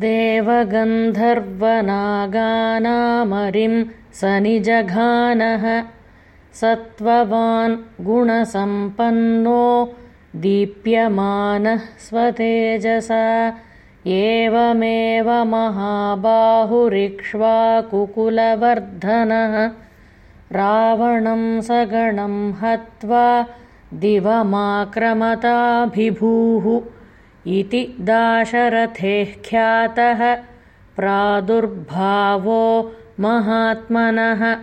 देवगन्धर्वनागानामरिं स निजघानः सत्त्ववान् गुणसम्पन्नो दीप्यमानः स्वतेजसा एवमेव महाबाहुरिक्ष्वाकुकुलवर्धनः रावणं सगणं हत्वा दिवमाक्रमताभिभूः इति दाशरथेः ख्यातः प्रादुर्भावो महात्मनः।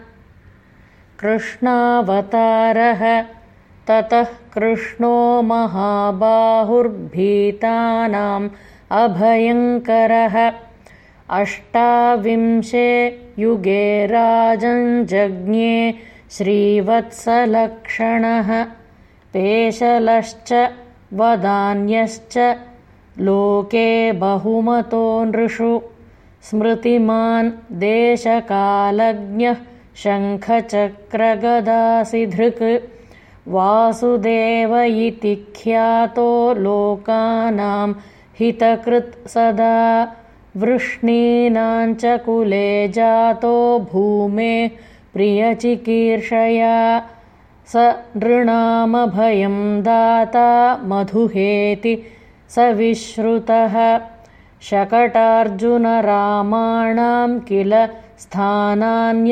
कृष्णावतारः ततः कृष्णो महाबाहुर्भीतानाम् अभयङ्करः। अष्टाविंशे युगे राजञ्जज्ञे श्रीवत्सलक्षणः। पेशलश्च वदान्यश्च लोके बहुमतो नृषु स्मृतिमान् देशकालज्ञः शङ्खचक्रगदासिधृक्। वासुदेव इति ख्यातो लोकानां हितकृत् सदा। वृष्णीनाञ्च कुले जातो भूमे प्रियचिकीर्षया। स नृणामभयं दाता मधुहेति स विश्रुतः शकटार्जुनरामाणां किल स्थानान्यसूदयत्